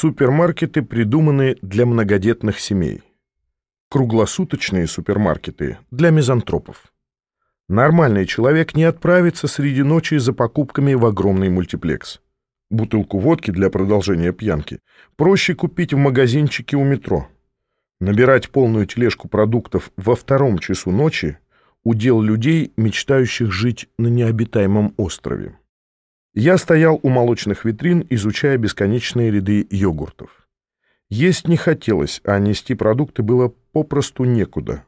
Супермаркеты придуманы для многодетных семей. Круглосуточные супермаркеты для мизантропов. Нормальный человек не отправится среди ночи за покупками в огромный мультиплекс. Бутылку водки для продолжения пьянки проще купить в магазинчике у метро. Набирать полную тележку продуктов во втором часу ночи – удел людей, мечтающих жить на необитаемом острове. Я стоял у молочных витрин, изучая бесконечные ряды йогуртов. Есть не хотелось, а нести продукты было попросту некуда.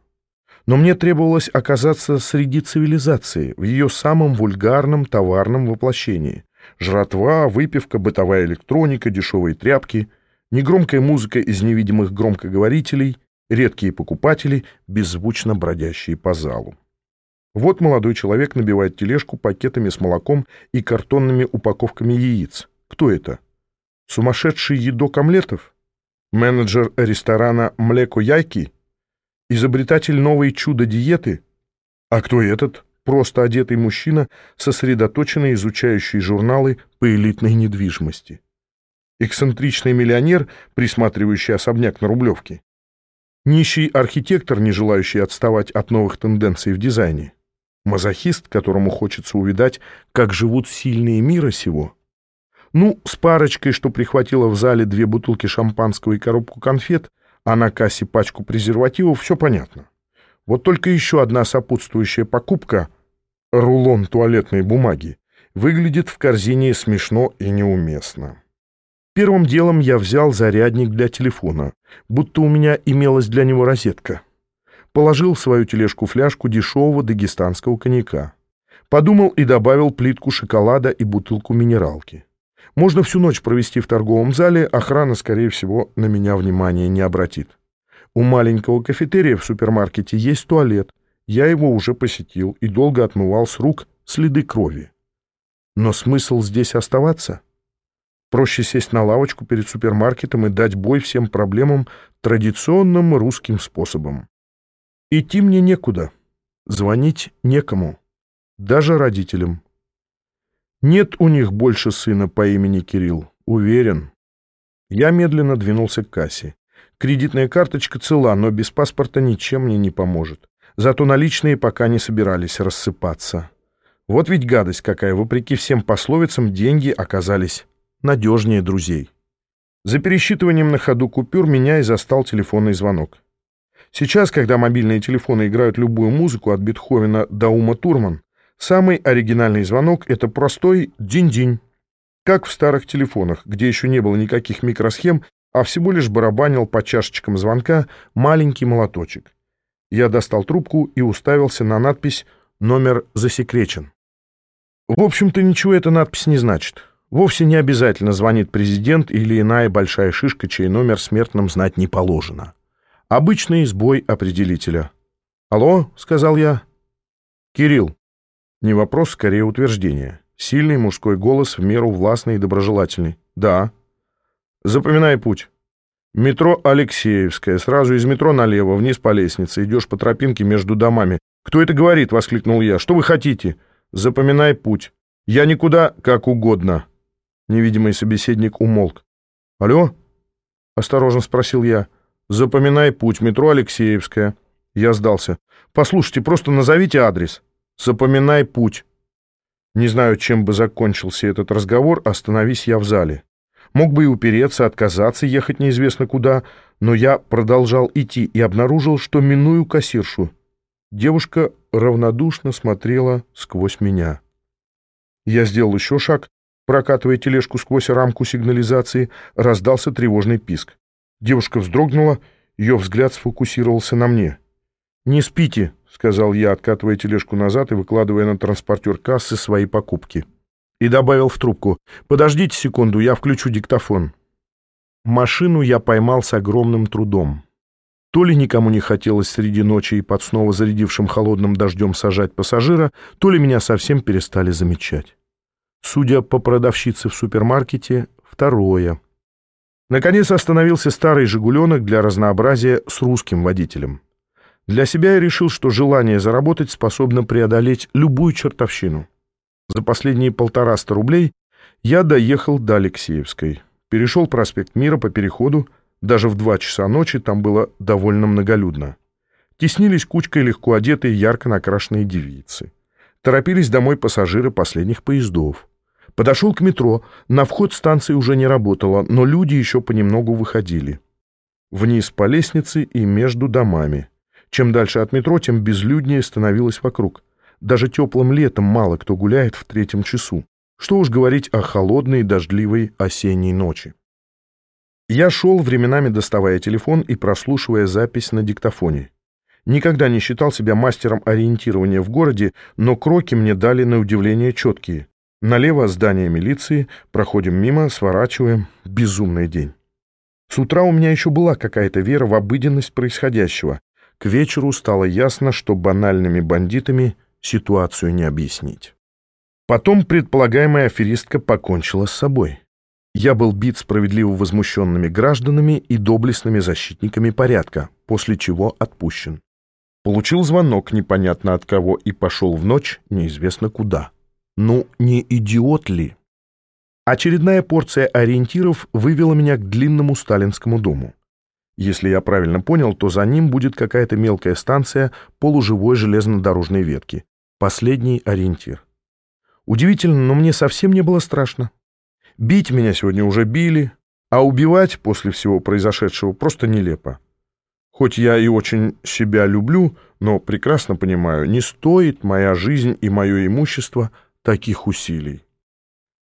Но мне требовалось оказаться среди цивилизации, в ее самом вульгарном товарном воплощении. Жратва, выпивка, бытовая электроника, дешевые тряпки, негромкая музыка из невидимых громкоговорителей, редкие покупатели, беззвучно бродящие по залу. Вот молодой человек набивает тележку пакетами с молоком и картонными упаковками яиц. Кто это? Сумасшедший едок омлетов? Менеджер ресторана «Млеко Яйки»? Изобретатель новой чудо-диеты? А кто этот? Просто одетый мужчина, сосредоточенно изучающий журналы по элитной недвижимости. Эксцентричный миллионер, присматривающий особняк на Рублевке. Нищий архитектор, не желающий отставать от новых тенденций в дизайне. Мазохист, которому хочется увидать, как живут сильные мира сего. Ну, с парочкой, что прихватила в зале две бутылки шампанского и коробку конфет, а на кассе пачку презервативов, все понятно. Вот только еще одна сопутствующая покупка — рулон туалетной бумаги — выглядит в корзине смешно и неуместно. Первым делом я взял зарядник для телефона, будто у меня имелась для него розетка положил в свою тележку фляжку дешевого дагестанского коньяка. Подумал и добавил плитку шоколада и бутылку минералки. Можно всю ночь провести в торговом зале, охрана, скорее всего, на меня внимания не обратит. У маленького кафетерия в супермаркете есть туалет. Я его уже посетил и долго отмывал с рук следы крови. Но смысл здесь оставаться? Проще сесть на лавочку перед супермаркетом и дать бой всем проблемам традиционным русским способом. Идти мне некуда, звонить некому, даже родителям. Нет у них больше сына по имени Кирилл, уверен. Я медленно двинулся к кассе. Кредитная карточка цела, но без паспорта ничем мне не поможет. Зато наличные пока не собирались рассыпаться. Вот ведь гадость какая, вопреки всем пословицам, деньги оказались надежнее друзей. За пересчитыванием на ходу купюр меня и застал телефонный звонок. Сейчас, когда мобильные телефоны играют любую музыку от Бетховена до Ума Турман, самый оригинальный звонок — это простой динь-динь. Как в старых телефонах, где еще не было никаких микросхем, а всего лишь барабанил по чашечкам звонка маленький молоточек. Я достал трубку и уставился на надпись «Номер засекречен». В общем-то, ничего эта надпись не значит. Вовсе не обязательно звонит президент или иная большая шишка, чей номер смертным знать не положено. Обычный сбой определителя. «Алло?» — сказал я. «Кирилл». Не вопрос, скорее утверждение. Сильный мужской голос, в меру властный и доброжелательный. «Да». «Запоминай путь. Метро Алексеевская. Сразу из метро налево, вниз по лестнице. Идешь по тропинке между домами. «Кто это говорит?» — воскликнул я. «Что вы хотите?» «Запоминай путь. Я никуда, как угодно». Невидимый собеседник умолк. «Алло?» — осторожно спросил я. Запоминай путь, метро Алексеевская. Я сдался. Послушайте, просто назовите адрес. Запоминай путь. Не знаю, чем бы закончился этот разговор, остановись я в зале. Мог бы и упереться, отказаться, ехать неизвестно куда, но я продолжал идти и обнаружил, что миную кассиршу. Девушка равнодушно смотрела сквозь меня. Я сделал еще шаг, прокатывая тележку сквозь рамку сигнализации, раздался тревожный писк. Девушка вздрогнула, ее взгляд сфокусировался на мне. «Не спите», — сказал я, откатывая тележку назад и выкладывая на транспортер кассы свои покупки. И добавил в трубку. «Подождите секунду, я включу диктофон». Машину я поймал с огромным трудом. То ли никому не хотелось среди ночи и под снова зарядившим холодным дождем сажать пассажира, то ли меня совсем перестали замечать. Судя по продавщице в супермаркете, второе — Наконец остановился старый «Жигуленок» для разнообразия с русским водителем. Для себя я решил, что желание заработать способно преодолеть любую чертовщину. За последние полтораста рублей я доехал до Алексеевской. Перешел проспект Мира по переходу, даже в два часа ночи там было довольно многолюдно. Теснились кучкой легко одетые, ярко накрашенные девицы. Торопились домой пассажиры последних поездов. Подошел к метро, на вход станции уже не работало, но люди еще понемногу выходили. Вниз по лестнице и между домами. Чем дальше от метро, тем безлюднее становилось вокруг. Даже теплым летом мало кто гуляет в третьем часу. Что уж говорить о холодной дождливой осенней ночи. Я шел, временами доставая телефон и прослушивая запись на диктофоне. Никогда не считал себя мастером ориентирования в городе, но кроки мне дали на удивление четкие. Налево здание милиции, проходим мимо, сворачиваем. Безумный день. С утра у меня еще была какая-то вера в обыденность происходящего. К вечеру стало ясно, что банальными бандитами ситуацию не объяснить. Потом предполагаемая аферистка покончила с собой. Я был бит справедливо возмущенными гражданами и доблестными защитниками порядка, после чего отпущен. Получил звонок непонятно от кого и пошел в ночь неизвестно куда. Ну, не идиот ли? Очередная порция ориентиров вывела меня к длинному сталинскому дому. Если я правильно понял, то за ним будет какая-то мелкая станция полуживой железнодорожной ветки. Последний ориентир. Удивительно, но мне совсем не было страшно. Бить меня сегодня уже били, а убивать после всего произошедшего просто нелепо. Хоть я и очень себя люблю, но прекрасно понимаю, не стоит моя жизнь и мое имущество таких усилий.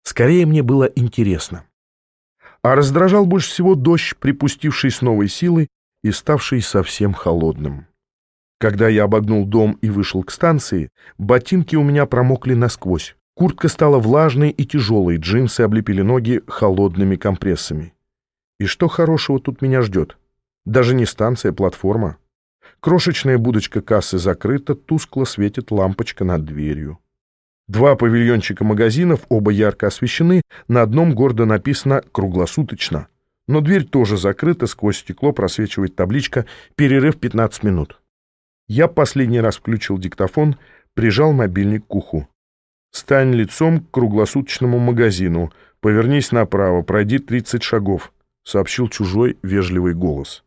Скорее мне было интересно. А раздражал больше всего дождь, припустивший с новой силой и ставший совсем холодным. Когда я обогнул дом и вышел к станции, ботинки у меня промокли насквозь. Куртка стала влажной и тяжелой, джинсы облепили ноги холодными компрессами. И что хорошего тут меня ждет? Даже не станция, платформа. Крошечная будочка кассы закрыта, тускло светит лампочка над дверью. Два павильончика магазинов, оба ярко освещены, на одном гордо написано «круглосуточно». Но дверь тоже закрыта, сквозь стекло просвечивает табличка «Перерыв 15 минут». Я последний раз включил диктофон, прижал мобильник к уху. «Стань лицом к круглосуточному магазину, повернись направо, пройди 30 шагов», — сообщил чужой вежливый голос.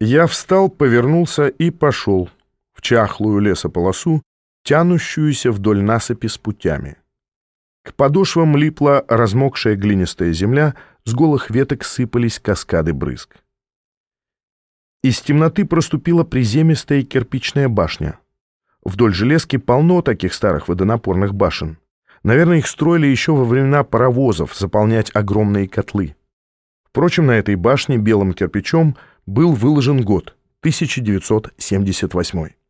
Я встал, повернулся и пошел в чахлую лесополосу, тянущуюся вдоль насыпи с путями. К подошвам липла размокшая глинистая земля, с голых веток сыпались каскады брызг. Из темноты проступила приземистая кирпичная башня. Вдоль железки полно таких старых водонапорных башен. Наверное, их строили еще во времена паровозов заполнять огромные котлы. Впрочем, на этой башне белым кирпичом был выложен год 1978.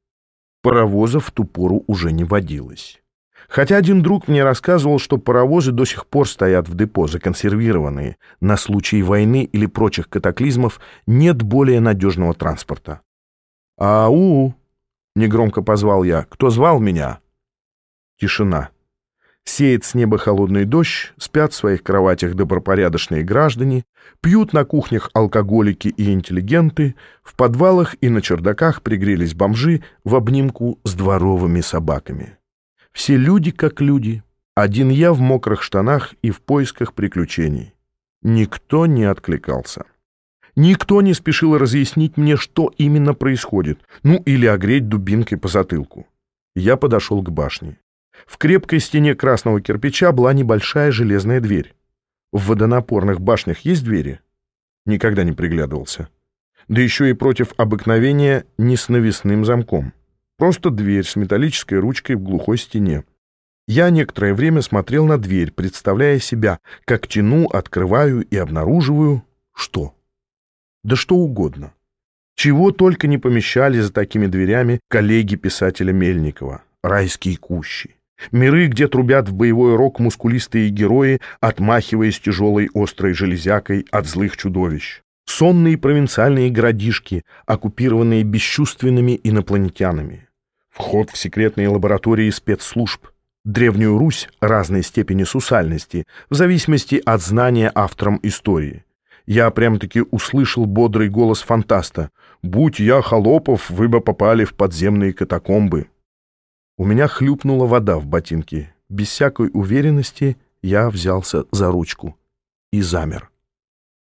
Паровозов в ту пору уже не водилось. Хотя один друг мне рассказывал, что паровозы до сих пор стоят в депо, законсервированные. На случай войны или прочих катаклизмов нет более надежного транспорта. «Ау!» — негромко позвал я. «Кто звал меня?» Тишина. Сеет с неба холодный дождь, спят в своих кроватях добропорядочные граждане, пьют на кухнях алкоголики и интеллигенты, в подвалах и на чердаках пригрелись бомжи в обнимку с дворовыми собаками. Все люди как люди, один я в мокрых штанах и в поисках приключений. Никто не откликался. Никто не спешил разъяснить мне, что именно происходит, ну или огреть дубинкой по затылку. Я подошел к башне. В крепкой стене красного кирпича была небольшая железная дверь. В водонапорных башнях есть двери? Никогда не приглядывался. Да еще и против обыкновения не с навесным замком. Просто дверь с металлической ручкой в глухой стене. Я некоторое время смотрел на дверь, представляя себя, как тяну, открываю и обнаруживаю... Что? Да что угодно. Чего только не помещали за такими дверями коллеги писателя Мельникова. Райские кущи. Миры, где трубят в боевой рог мускулистые герои, отмахиваясь тяжелой острой железякой от злых чудовищ. Сонные провинциальные городишки, оккупированные бесчувственными инопланетянами. Вход в секретные лаборатории спецслужб. Древнюю Русь разной степени сусальности, в зависимости от знания автором истории. Я прям-таки услышал бодрый голос фантаста. «Будь я холопов, вы бы попали в подземные катакомбы». У меня хлюпнула вода в ботинке. Без всякой уверенности я взялся за ручку и замер.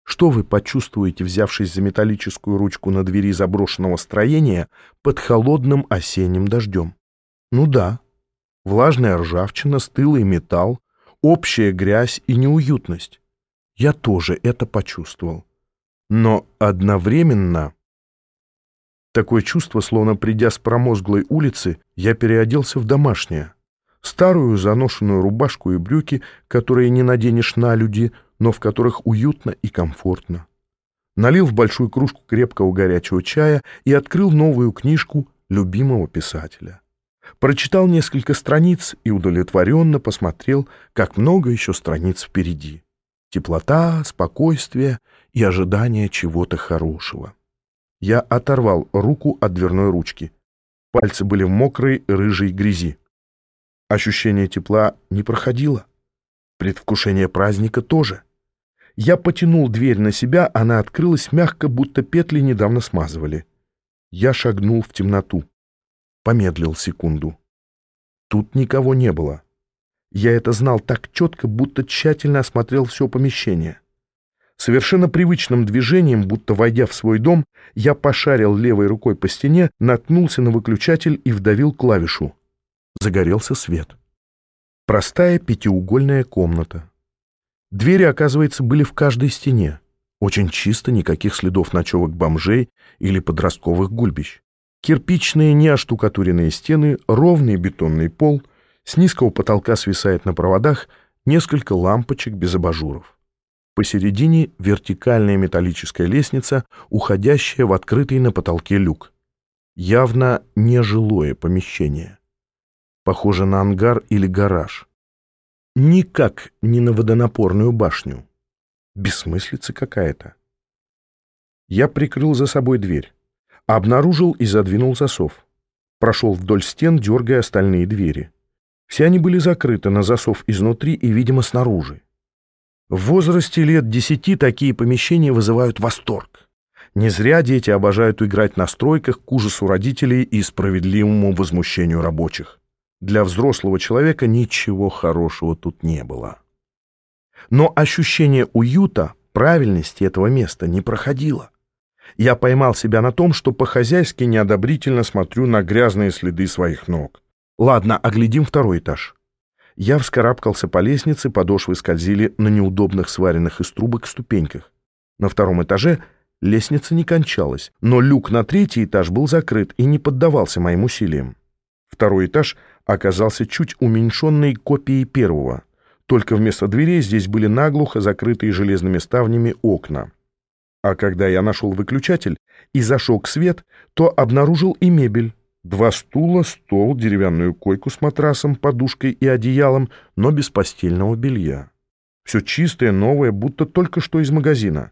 Что вы почувствуете, взявшись за металлическую ручку на двери заброшенного строения под холодным осенним дождем? Ну да, влажная ржавчина, стылый металл, общая грязь и неуютность. Я тоже это почувствовал. Но одновременно... Такое чувство, словно придя с промозглой улицы, я переоделся в домашнее. Старую заношенную рубашку и брюки, которые не наденешь на люди, но в которых уютно и комфортно. Налил в большую кружку крепкого горячего чая и открыл новую книжку любимого писателя. Прочитал несколько страниц и удовлетворенно посмотрел, как много еще страниц впереди. Теплота, спокойствие и ожидание чего-то хорошего. Я оторвал руку от дверной ручки. Пальцы были в мокрой рыжей грязи. Ощущение тепла не проходило. Предвкушение праздника тоже. Я потянул дверь на себя, она открылась мягко, будто петли недавно смазывали. Я шагнул в темноту. Помедлил секунду. Тут никого не было. Я это знал так четко, будто тщательно осмотрел все помещение. Совершенно привычным движением, будто войдя в свой дом, я пошарил левой рукой по стене, наткнулся на выключатель и вдавил клавишу. Загорелся свет. Простая пятиугольная комната. Двери, оказывается, были в каждой стене. Очень чисто, никаких следов ночевок бомжей или подростковых гульбищ. Кирпичные неоштукатуренные стены, ровный бетонный пол, с низкого потолка свисает на проводах несколько лампочек без абажуров. Посередине вертикальная металлическая лестница, уходящая в открытый на потолке люк. Явно нежилое помещение. Похоже на ангар или гараж. Никак не на водонапорную башню. Бессмыслица какая-то. Я прикрыл за собой дверь. Обнаружил и задвинул засов. Прошел вдоль стен, дергая остальные двери. Все они были закрыты на засов изнутри и, видимо, снаружи. В возрасте лет десяти такие помещения вызывают восторг. Не зря дети обожают играть на стройках к ужасу родителей и справедливому возмущению рабочих. Для взрослого человека ничего хорошего тут не было. Но ощущение уюта, правильности этого места не проходило. Я поймал себя на том, что по-хозяйски неодобрительно смотрю на грязные следы своих ног. Ладно, оглядим второй этаж. Я вскарабкался по лестнице, подошвы скользили на неудобных сваренных из трубок ступеньках. На втором этаже лестница не кончалась, но люк на третий этаж был закрыт и не поддавался моим усилиям. Второй этаж оказался чуть уменьшенной копией первого, только вместо дверей здесь были наглухо закрытые железными ставнями окна. А когда я нашел выключатель и зашел свет, то обнаружил и мебель. Два стула, стол, деревянную койку с матрасом, подушкой и одеялом, но без постельного белья. Все чистое, новое, будто только что из магазина.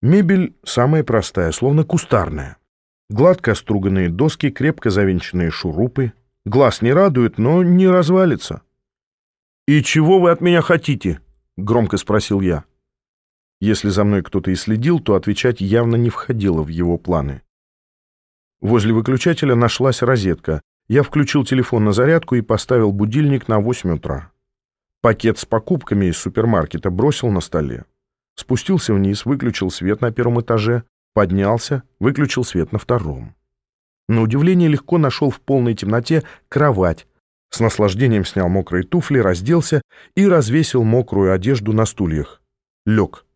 Мебель самая простая, словно кустарная. Гладко оструганные доски, крепко завинченные шурупы. Глаз не радует, но не развалится. «И чего вы от меня хотите?» — громко спросил я. Если за мной кто-то и следил, то отвечать явно не входило в его планы. Возле выключателя нашлась розетка. Я включил телефон на зарядку и поставил будильник на 8 утра. Пакет с покупками из супермаркета бросил на столе. Спустился вниз, выключил свет на первом этаже, Поднялся, выключил свет на втором. На удивление легко нашел в полной темноте кровать. С наслаждением снял мокрые туфли, разделся и развесил мокрую одежду на стульях. Лег.